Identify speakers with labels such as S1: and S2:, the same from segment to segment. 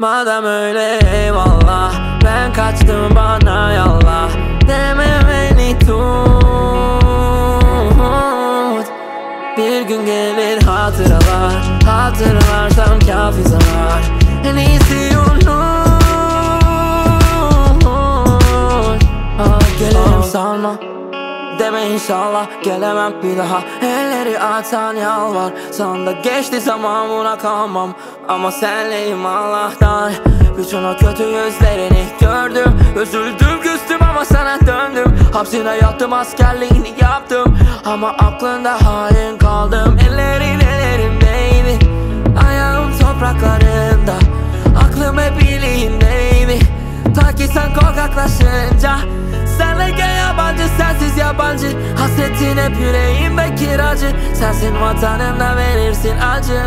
S1: Madem öyle eyvallah. Ben kaçtım bana yallah. Deme beni tut. Bir gün gelir hatıralar. Hatırlarsam kafi zarar En iyisi unut. Ah, Gelirim sanma Deme inşallah gelemem bir daha. Elleri atan yalvar. Sana geçti zaman buna kalmam Ama senleyim Allah'tan. Bütün o kötü yüzlerini gördüm. Üzüldüm küstüm ama sana döndüm. Hapsine yattım askerliğini yaptım. Ama aklında halin kaldım. Ellerin ellerimdeydi Ayağım topraklarında. Aklım hep iyiliğindeydi. Ta ki sen korkaklaşınca hep yüreğimde kiracı Sensin vatanımda verirsin acı.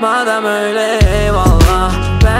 S1: Madem öyle eyvallah. Ben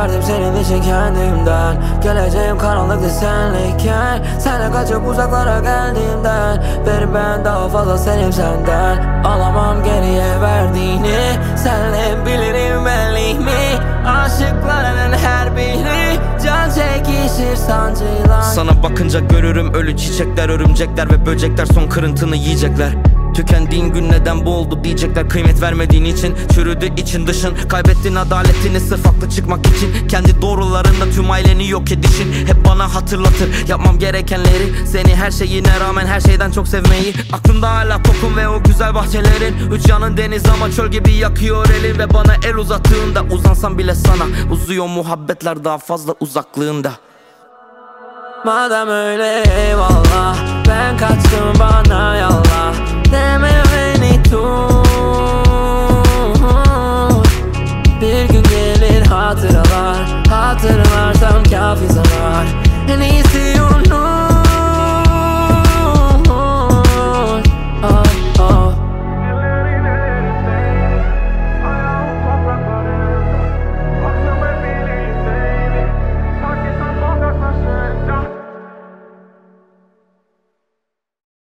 S1: verdim senin için kendimden. Geleceğim karanlıkta senleyken Senle kaçıp uzaklara geldiğimden. Beri ben daha fazla sevim senden. Alamam geriye verdiğini. Senle bilirim benliğimi. Aşıklarının her biri. Can çekişir sancıyla Sana
S2: bakınca görürüm ölü çiçekler Örümcekler ve böcekler. Son kırıntını yiyecekler Tükendiğin gün neden bu oldu diyecekler Kıymet vermediğin için. Çürüdü için dışın Kaybettin adaletini sırf haklı çıkmak için. Kendi doğrularında tüm aileni yok edişin Hep bana hatırlatır. Yapmam gerekenleri Seni her şeyine rağmen her şeyden çok sevmeyi. Aklımda hala kokun ve o güzel bahçelerin. Üç yanın deniz ama çöl gibi yakıyor elin. Ve bana el uzattığında uzansam bile sana. Uzuyor muhabbetler daha fazla uzaklığında.
S1: Madem öyle eyvallah. Ben kaçtım birlikte mi beni tut. Bir gün gelir hatıralar Hatıralar tam kafi zaman